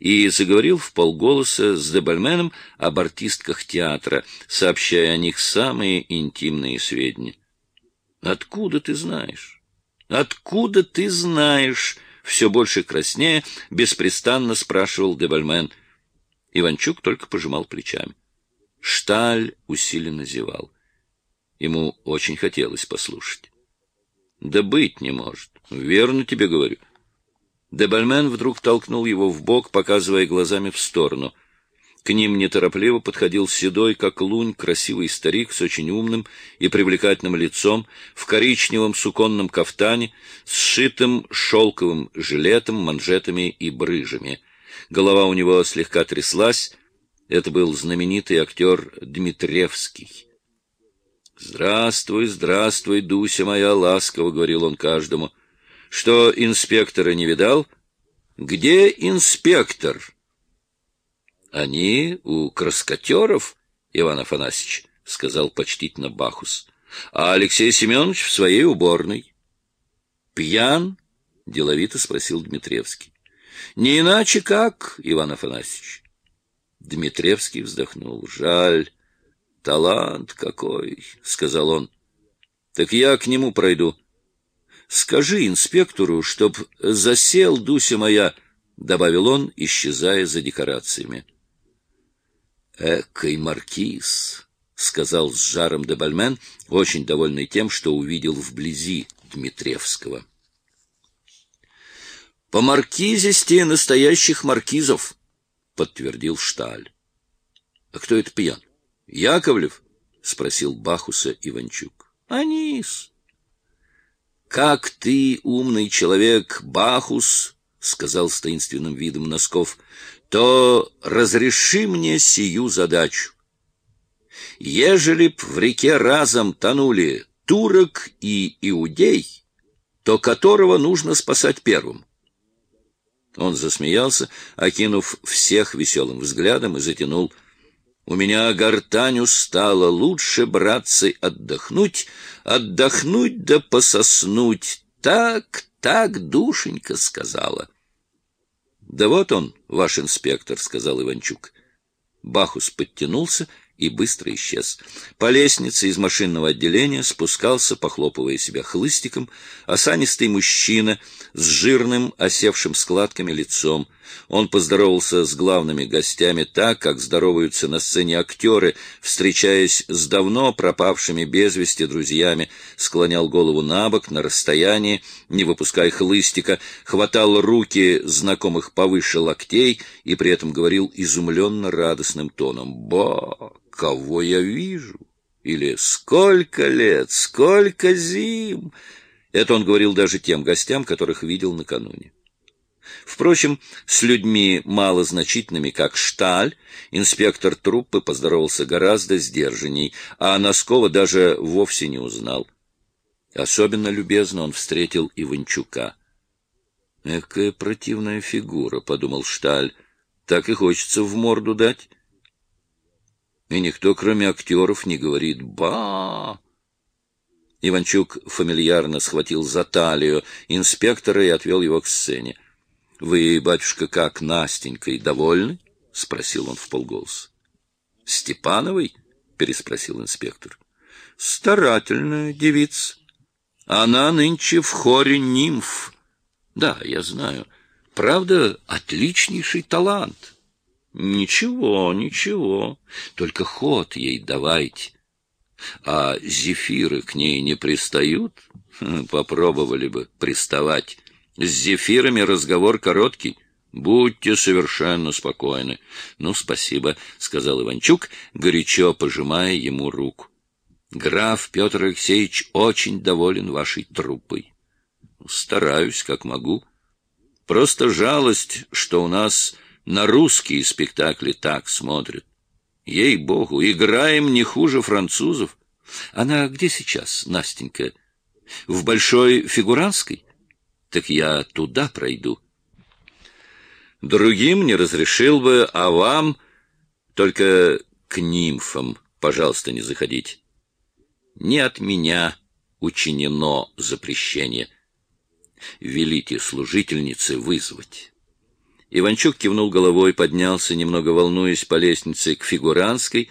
и заговорил в полголоса с Дебальменом об артистках театра, сообщая о них самые интимные сведения. «Откуда ты знаешь? Откуда ты знаешь?» Все больше краснее, беспрестанно спрашивал Дебальмен. Иванчук только пожимал плечами. Шталь усиленно зевал. Ему очень хотелось послушать. Да быть не может. Верно тебе говорю. Дебальмен вдруг толкнул его в бок, показывая глазами в сторону. К ним неторопливо подходил седой, как лунь, красивый старик с очень умным и привлекательным лицом, в коричневом суконном кафтане, сшитым шелковым жилетом, манжетами и брыжами. Голова у него слегка тряслась. Это был знаменитый актер Дмитревский. «Здравствуй, здравствуй, Дуся моя, ласково», — говорил он каждому. «Что, инспектора не видал? Где инспектор?» «Они у краскотеров, Иван Афанасьевич», — сказал почтительно Бахус. «А Алексей Семенович в своей уборной». «Пьян?» — деловито спросил Дмитревский. «Не иначе как, Иван Афанасьевич». Дмитревский вздохнул. «Жаль». Талант какой, — сказал он. — Так я к нему пройду. Скажи инспектору, чтоб засел, Дуся моя, — добавил он, исчезая за декорациями. — Экой маркиз, — сказал с жаром Дебальмен, очень довольный тем, что увидел вблизи Дмитревского. — По маркизисте настоящих маркизов, — подтвердил Шталь. — А кто это пьян? Яковлев? — спросил Бахуса Иванчук. — Анис. — Как ты, умный человек, Бахус, — сказал с таинственным видом Носков, — то разреши мне сию задачу. Ежели б в реке разом тонули турок и иудей, то которого нужно спасать первым? Он засмеялся, окинув всех веселым взглядом, и затянул — у меня гортань устала, лучше, братцы, отдохнуть, отдохнуть да пососнуть. Так, так, душенька сказала. — Да вот он, ваш инспектор, — сказал Иванчук. Бахус подтянулся и быстро исчез. По лестнице из машинного отделения спускался, похлопывая себя хлыстиком, осанистый мужчина с жирным, осевшим складками лицом. Он поздоровался с главными гостями так, как здороваются на сцене актеры, встречаясь с давно пропавшими без вести друзьями, склонял голову на бок, на расстоянии, не выпуская хлыстика, хватал руки знакомых повыше локтей и при этом говорил изумленно радостным тоном «Ба!» Кого я вижу? Или сколько лет, сколько зим? Это он говорил даже тем гостям, которых видел накануне. Впрочем, с людьми малозначительными, как Шталь, инспектор труппы поздоровался гораздо сдержанней, а Носкова даже вовсе не узнал. Особенно любезно он встретил Иванчука. «Экая противная фигура», — подумал Шталь, — «так и хочется в морду дать» и никто, кроме актеров, не говорит «ба». Иванчук фамильярно схватил за талию инспектора и отвел его к сцене. — Вы, батюшка, как Настенькой довольны? — спросил он вполголоса. — Степановой? — переспросил инспектор. — Старательная девица. Она нынче в хоре нимф. Да, я знаю. Правда, отличнейший талант. Ничего, ничего, только ход ей давайте. А зефиры к ней не пристают? Хм, попробовали бы приставать. С зефирами разговор короткий. Будьте совершенно спокойны. Ну, спасибо, сказал Иванчук, горячо пожимая ему руку. Граф Петр Алексеевич очень доволен вашей труппой. Стараюсь, как могу. Просто жалость, что у нас на русские спектакли так смотрят. Ей-богу, играем не хуже французов. Она где сейчас, Настенька? В Большой Фигуранской? Так я туда пройду. Другим не разрешил бы, а вам только к нимфам, пожалуйста, не заходите. Не от меня учинено запрещение. Велите служительнице вызвать. Иванчук кивнул головой, поднялся, немного волнуясь, по лестнице к фигуранской,